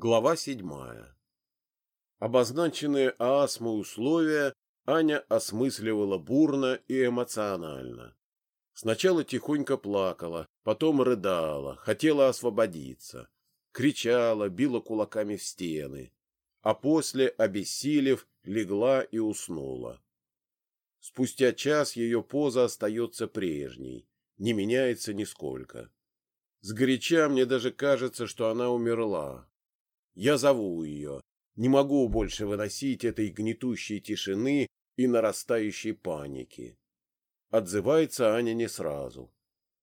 Глава седьмая. Обозначенные ААСМой условия Аня осмысливала бурно и эмоционально. Сначала тихонько плакала, потом рыдала, хотела освободиться. Кричала, била кулаками в стены. А после, обессилев, легла и уснула. Спустя час ее поза остается прежней, не меняется нисколько. Сгоряча мне даже кажется, что она умерла, я зову ее. Не могу больше выносить этой гнетущей тишины и нарастающей паники. Отзывается Аня не сразу.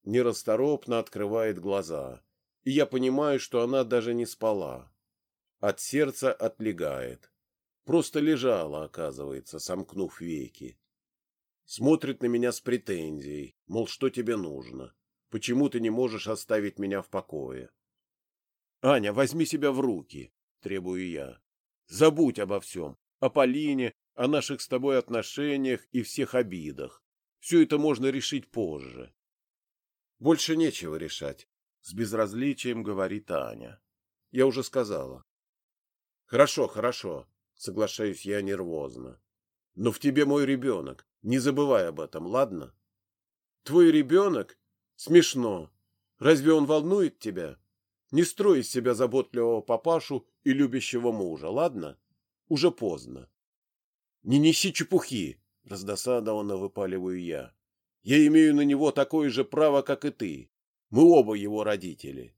Нерасторопно открывает глаза. И я понимаю, что она даже не спала. От сердца отлегает. Просто лежала, оказывается, сомкнув веки. Смотрит на меня с претензией, мол, что тебе нужно? Почему ты не можешь оставить меня в покое? Аня, возьми себя в руки, требую я. Забудь обо всем, о Полине, о наших с тобой отношениях и всех обидах. Все это можно решить позже. Больше нечего решать, с безразличием говорит Аня. Я уже сказала. Хорошо, хорошо, соглашаюсь я нервозно. Но в тебе мой ребенок, не забывай об этом, ладно? Твой ребенок? Смешно. Разве он волнует тебя? Не строй из себя заботливого папашу и любящего мужа, ладно? Уже поздно. Не неси чепухи, раздосадованно выпаливаю я. Я имею на него такое же право, как и ты. Мы оба его родители.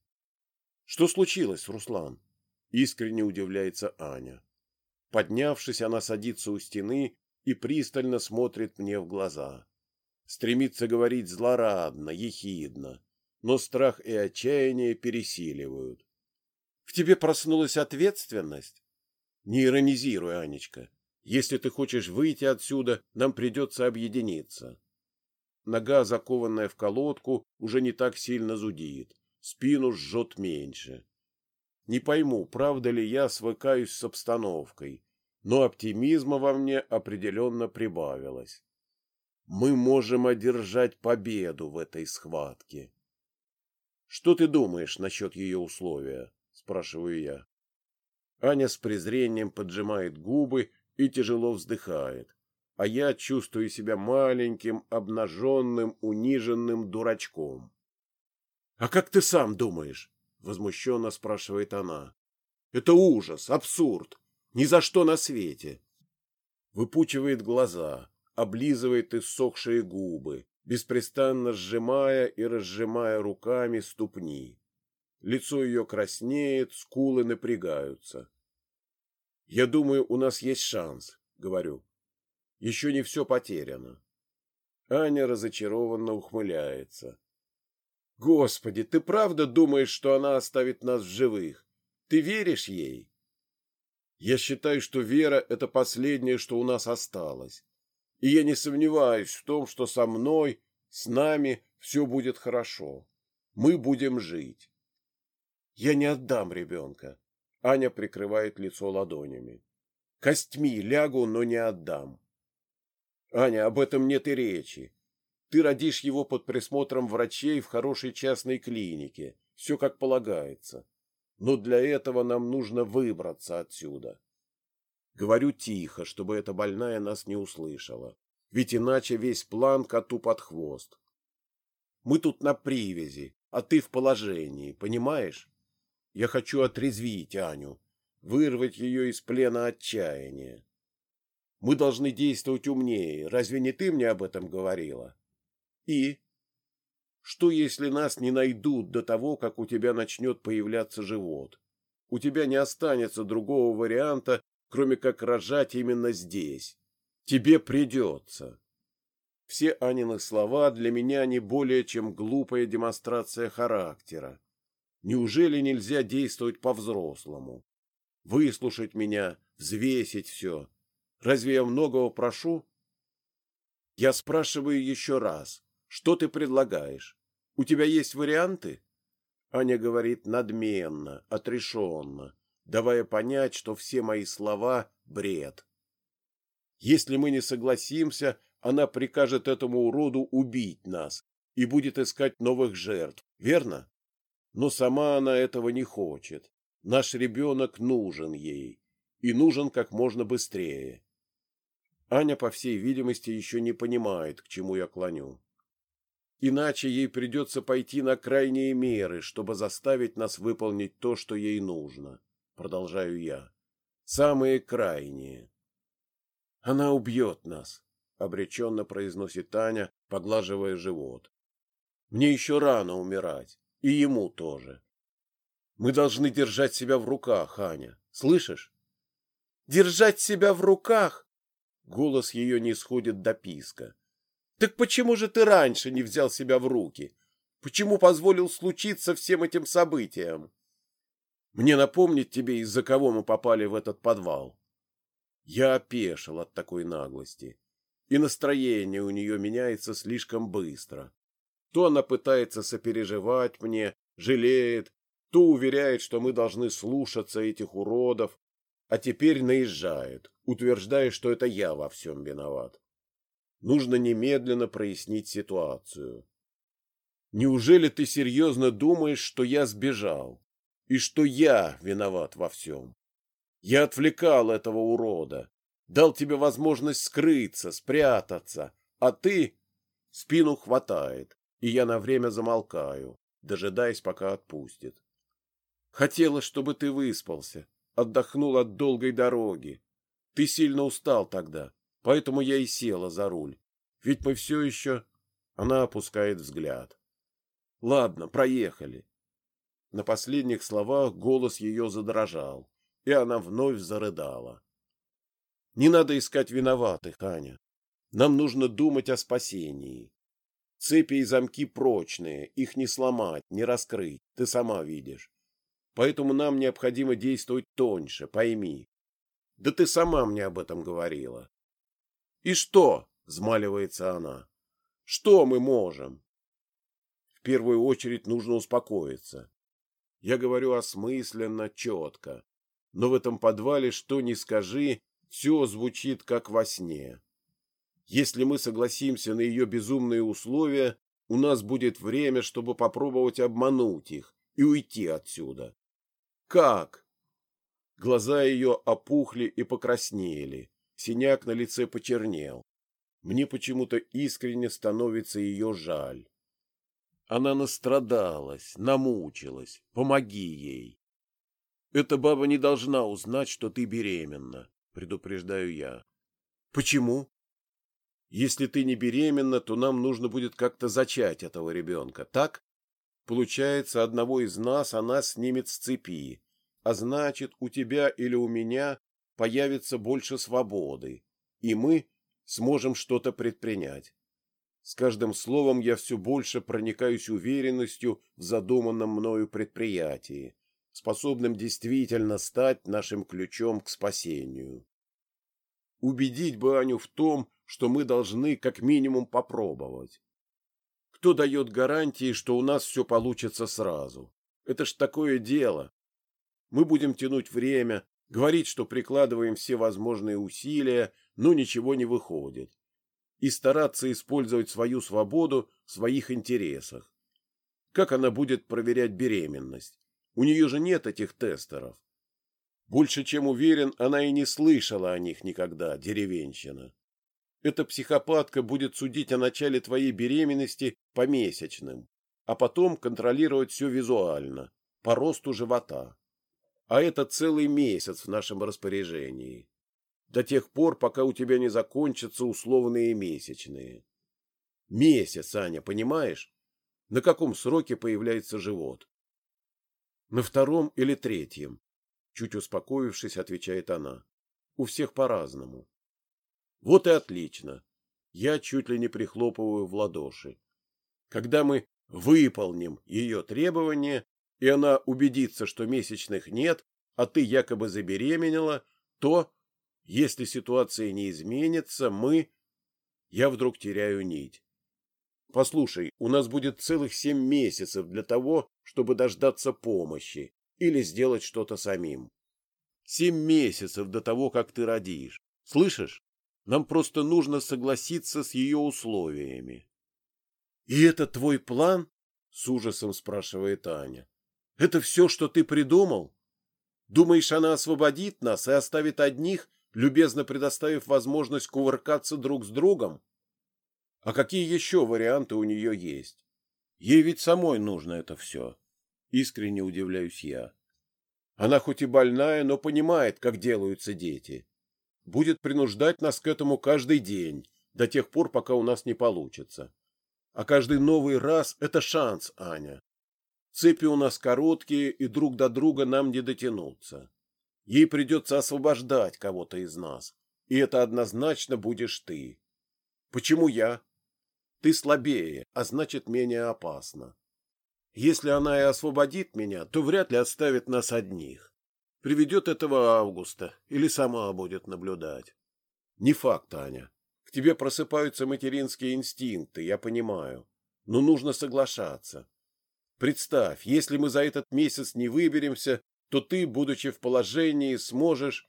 Что случилось, Руслан? Искренне удивляется Аня. Поднявшись, она садится у стены и пристально смотрит мне в глаза. Стремится говорить злорадно, ехидно но страх и отчаяние пересиливают. В тебе проснулась ответственность? Не иронизируй, Анечка. Если ты хочешь выйти отсюда, нам придется объединиться. Нога, закованная в колодку, уже не так сильно зудит, спину жжет меньше. Не пойму, правда ли я свыкаюсь с обстановкой, но оптимизма во мне определенно прибавилось. Мы можем одержать победу в этой схватке. Что ты думаешь насчет ее условия? спрашиваю я. Аня с презрением поджимает губы и тяжело вздыхает, а я чувствую себя маленьким, обнаженным, униженным дурачком. А как ты сам думаешь? возмущенно спрашивает она. Это ужас, абсурд, ни за что на свете. Выпучивает глаза, облизывает иссохшие губы, беспрестанно сжимая и разжимая руками ступни. Лицо ее краснеет, скулы напрягаются. «Я думаю, у нас есть шанс», — говорю. «Еще не все потеряно». Аня разочарованно ухмыляется. «Господи, ты правда думаешь, что она оставит нас в живых? Ты веришь ей?» «Я считаю, что вера — это последнее, что у нас осталось. И я не сомневаюсь в том, что со мной, с нами все будет хорошо. Мы будем жить. Я не отдам ребенка. Аня прикрывает лицо ладонями. Костьми лягу, но не отдам. Аня, об этом нет и речи. Ты родишь его под присмотром врачей в хорошей частной клинике. Все как полагается. Но для этого нам нужно выбраться отсюда. Говорю тихо, чтобы эта больная нас не услышала. Ведь иначе весь план коту под хвост. Мы тут на привязи, а ты в положении, понимаешь? Я хочу отрезвить Аню, вырвать ее из плена отчаяния. Мы должны действовать умнее. Разве не ты мне об этом говорила? И? Что, если нас не найдут до того, как у тебя начнет появляться живот? У тебя не останется другого варианта, кроме как рожать именно здесь. Тебе придется. Все Анины слова для меня не более чем глупая демонстрация характера. Неужели нельзя действовать по-взрослому? Выслушать меня, взвесить все. Разве я многого прошу? Я спрашиваю еще раз. Что ты предлагаешь? У тебя есть варианты? Аня говорит надменно, отрешенно давая понять, что все мои слова — бред. Если мы не согласимся, она прикажет этому уроду убить нас и будет искать новых жертв, верно? Но сама она этого не хочет. Наш ребенок нужен ей. И нужен как можно быстрее. Аня, по всей видимости, еще не понимает, к чему я клоню. Иначе ей придется пойти на крайние меры, чтобы заставить нас выполнить то, что ей нужно. Продолжаю я. Самые крайние. Она убьет нас, обреченно произносит Таня, поглаживая живот. Мне еще рано умирать, и ему тоже. Мы должны держать себя в руках, Аня. Слышишь? Держать себя в руках? Голос ее не сходит до писка. Так почему же ты раньше не взял себя в руки? Почему позволил случиться всем этим событиям? Мне напомнить тебе, из-за кого мы попали в этот подвал. Я опешил от такой наглости, и настроение у нее меняется слишком быстро. То она пытается сопереживать мне, жалеет, то уверяет, что мы должны слушаться этих уродов, а теперь наезжает, утверждая, что это я во всем виноват. Нужно немедленно прояснить ситуацию. Неужели ты серьезно думаешь, что я сбежал? И что я виноват во всем? Я отвлекал этого урода, дал тебе возможность скрыться, спрятаться, а ты... Спину хватает, и я на время замолкаю, дожидаясь, пока отпустит. Хотела, чтобы ты выспался, отдохнул от долгой дороги. Ты сильно устал тогда, Поэтому я и села за руль. Ведь мы все еще... Она опускает взгляд. Ладно, проехали. На последних словах голос ее задрожал, и она вновь зарыдала. Не надо искать виноватых, Аня. Нам нужно думать о спасении. Цепи и замки прочные, их не сломать, не раскрыть, ты сама видишь. Поэтому нам необходимо действовать тоньше, пойми. Да ты сама мне об этом говорила. И что? взмаливается она. Что мы можем? В первую очередь нужно успокоиться. Я говорю осмысленно, четко. Но в этом подвале что ни скажи, все звучит как во сне. Если мы согласимся на ее безумные условия, у нас будет время, чтобы попробовать обмануть их и уйти отсюда. Как? Глаза ее опухли и покраснели. Синяк на лице почернел. Мне почему-то искренне становится ее жаль. Она настрадалась, намучилась. Помоги ей. Эта баба не должна узнать, что ты беременна, предупреждаю я. Почему? Если ты не беременна, то нам нужно будет как-то зачать этого ребенка, так? Получается, одного из нас она снимет с цепи, а значит, у тебя или у меня появится больше свободы, и мы сможем что-то предпринять. С каждым словом я все больше проникаюсь уверенностью в задуманном мною предприятии, способным действительно стать нашим ключом к спасению. Убедить бы Аню в том, что мы должны как минимум попробовать. Кто дает гарантии, что у нас все получится сразу? Это ж такое дело. Мы будем тянуть время, говорить, что прикладываем все возможные усилия, но ничего не выходит, и стараться использовать свою свободу в своих интересах. Как она будет проверять беременность? У нее же нет этих тестеров. Больше чем уверен, она и не слышала о них никогда, деревенщина. Эта психопатка будет судить о начале твоей беременности по месячным, а потом контролировать все визуально, по росту живота а это целый месяц в нашем распоряжении. До тех пор, пока у тебя не закончатся условные месячные. Месяц, Аня, понимаешь? На каком сроке появляется живот? На втором или третьем? Чуть успокоившись, отвечает она. У всех по-разному. Вот и отлично. Я чуть ли не прихлопываю в ладоши. Когда мы выполним ее требования, и она убедится, что месячных нет, а ты якобы забеременела, то, если ситуация не изменится, мы... Я вдруг теряю нить. Послушай, у нас будет целых семь месяцев для того, чтобы дождаться помощи или сделать что-то самим. Семь месяцев до того, как ты родишь. Слышишь? Нам просто нужно согласиться с ее условиями. — И это твой план? — с ужасом спрашивает Аня. Это все, что ты придумал? Думаешь, она освободит нас и оставит одних, любезно предоставив возможность кувыркаться друг с другом? А какие еще варианты у нее есть? Ей ведь самой нужно это все. Искренне удивляюсь я. Она хоть и больная, но понимает, как делаются дети. Будет принуждать нас к этому каждый день, до тех пор, пока у нас не получится. А каждый новый раз — это шанс, Аня. Цепи у нас короткие, и друг до друга нам не дотянуться. Ей придется освобождать кого-то из нас, и это однозначно будешь ты. Почему я? Ты слабее, а значит менее опасно. Если она и освободит меня, то вряд ли оставит нас одних. Приведет этого Августа или сама будет наблюдать. Не факт, Аня. К тебе просыпаются материнские инстинкты, я понимаю. Но нужно соглашаться. Представь, если мы за этот месяц не выберемся, то ты, будучи в положении, сможешь,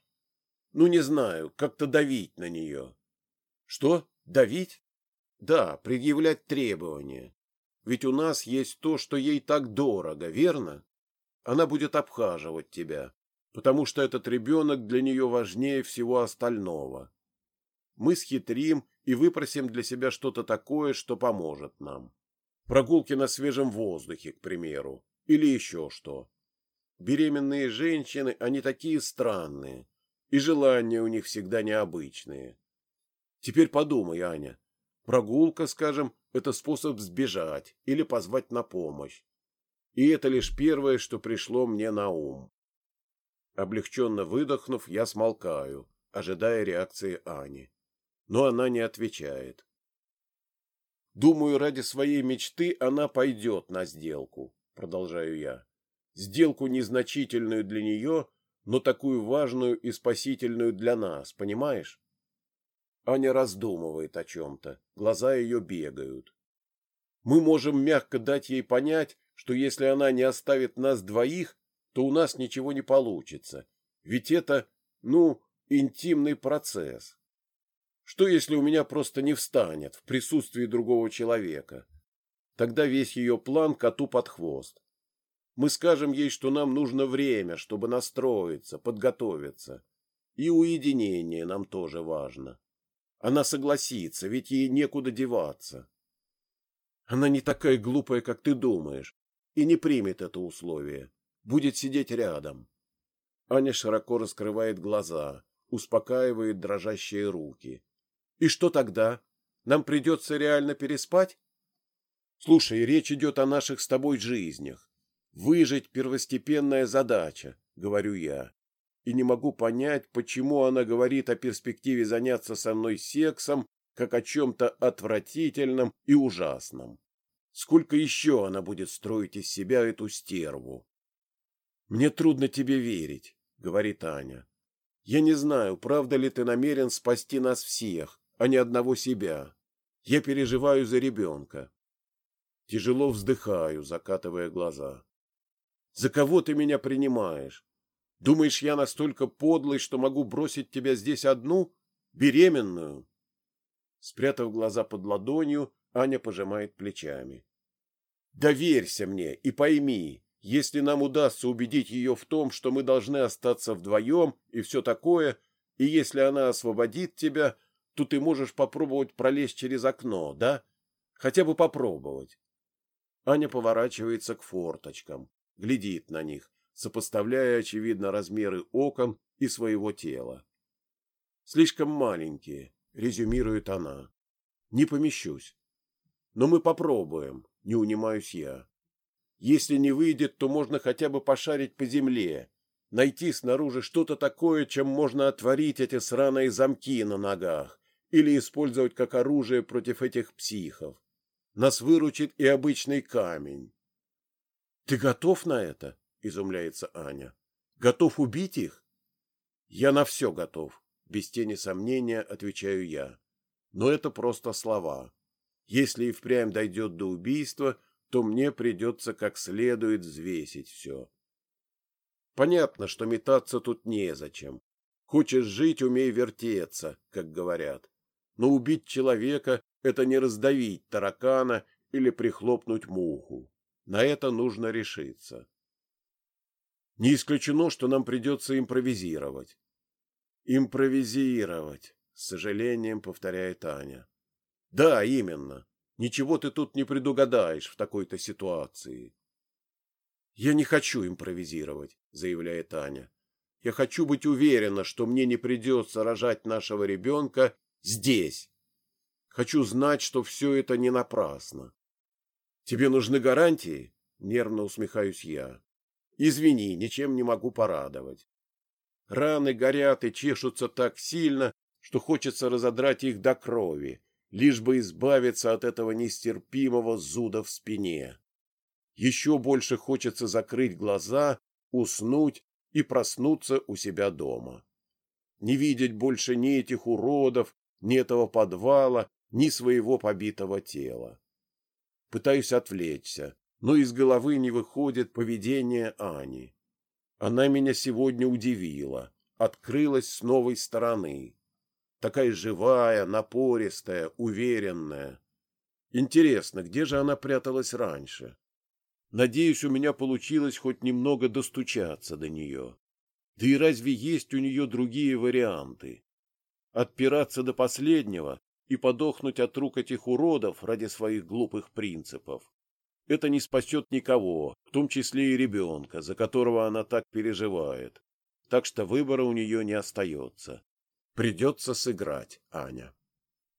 ну, не знаю, как-то давить на нее. Что? Давить? Да, предъявлять требования. Ведь у нас есть то, что ей так дорого, верно? Она будет обхаживать тебя, потому что этот ребенок для нее важнее всего остального. Мы схитрим и выпросим для себя что-то такое, что поможет нам. Прогулки на свежем воздухе, к примеру, или еще что. Беременные женщины, они такие странные, и желания у них всегда необычные. Теперь подумай, Аня, прогулка, скажем, это способ сбежать или позвать на помощь. И это лишь первое, что пришло мне на ум. Облегченно выдохнув, я смолкаю, ожидая реакции Ани. Но она не отвечает. Думаю, ради своей мечты она пойдет на сделку, продолжаю я. Сделку незначительную для нее, но такую важную и спасительную для нас, понимаешь? Аня раздумывает о чем-то, глаза ее бегают. Мы можем мягко дать ей понять, что если она не оставит нас двоих, то у нас ничего не получится. Ведь это, ну, интимный процесс. Что если у меня просто не встанет в присутствии другого человека? Тогда весь ее план коту под хвост. Мы скажем ей, что нам нужно время, чтобы настроиться, подготовиться. И уединение нам тоже важно. Она согласится, ведь ей некуда деваться. Она не такая глупая, как ты думаешь, и не примет это условие. Будет сидеть рядом. Аня широко раскрывает глаза, успокаивает дрожащие руки. И что тогда? Нам придется реально переспать? Слушай, речь идет о наших с тобой жизнях. Выжить — первостепенная задача, говорю я и не могу понять, почему она говорит о перспективе заняться со мной сексом, как о чем-то отвратительном и ужасном. Сколько еще она будет строить из себя эту стерву? «Мне трудно тебе верить», — говорит Аня. «Я не знаю, правда ли ты намерен спасти нас всех, а не одного себя. Я переживаю за ребенка». Тяжело вздыхаю, закатывая глаза. «За кого ты меня принимаешь? Думаешь, я настолько подлый, что могу бросить тебя здесь одну, беременную? Спрятав глаза под ладонью, Аня пожимает плечами. Доверься мне и пойми, если нам удастся убедить ее в том, что мы должны остаться вдвоем и все такое, и если она освободит тебя, то ты можешь попробовать пролезть через окно, да? Хотя бы попробовать. Аня поворачивается к форточкам, глядит на них, сопоставляя, очевидно, размеры окон и своего тела. «Слишком маленькие», — резюмирует она. «Не помещусь. Но мы попробуем, не унимаюсь я. Если не выйдет, то можно хотя бы пошарить по земле, найти снаружи что-то такое, чем можно отворить эти сраные замки на ногах или использовать как оружие против этих психов. Нас выручит и обычный камень. Ты готов на это? — изумляется Аня. «Готов убить их?» «Я на все готов», — без тени сомнения отвечаю я. «Но это просто слова. Если и впрямь дойдет до убийства, то мне придется как следует взвесить все». Понятно, что метаться тут незачем. Хочешь жить, умей вертеться, как говорят. Но убить человека — это не раздавить таракана или прихлопнуть муху. На это нужно решиться. Не исключено, что нам придется импровизировать. Импровизировать, с сожалением повторяет Аня. Да, именно. Ничего ты тут не предугадаешь в такой-то ситуации. Я не хочу импровизировать, заявляет Аня. Я хочу быть уверена, что мне не придется рожать нашего ребенка здесь. Хочу знать, что все это не напрасно. Тебе нужны гарантии? Нервно усмехаюсь я. Извини, ничем не могу порадовать. Раны горят и чешутся так сильно, что хочется разодрать их до крови, лишь бы избавиться от этого нестерпимого зуда в спине. Еще больше хочется закрыть глаза, уснуть и проснуться у себя дома. Не видеть больше ни этих уродов, ни этого подвала, ни своего побитого тела. Пытаюсь отвлечься, но из головы не выходит поведение Ани. Она меня сегодня удивила, открылась с новой стороны. Такая живая, напористая, уверенная. Интересно, где же она пряталась раньше? Надеюсь, у меня получилось хоть немного достучаться до нее. Да и разве есть у нее другие варианты? Отпираться до последнего и подохнуть от рук этих уродов ради своих глупых принципов. Это не спасет никого, в том числе и ребенка, за которого она так переживает. Так что выбора у нее не остается. Придется сыграть, Аня.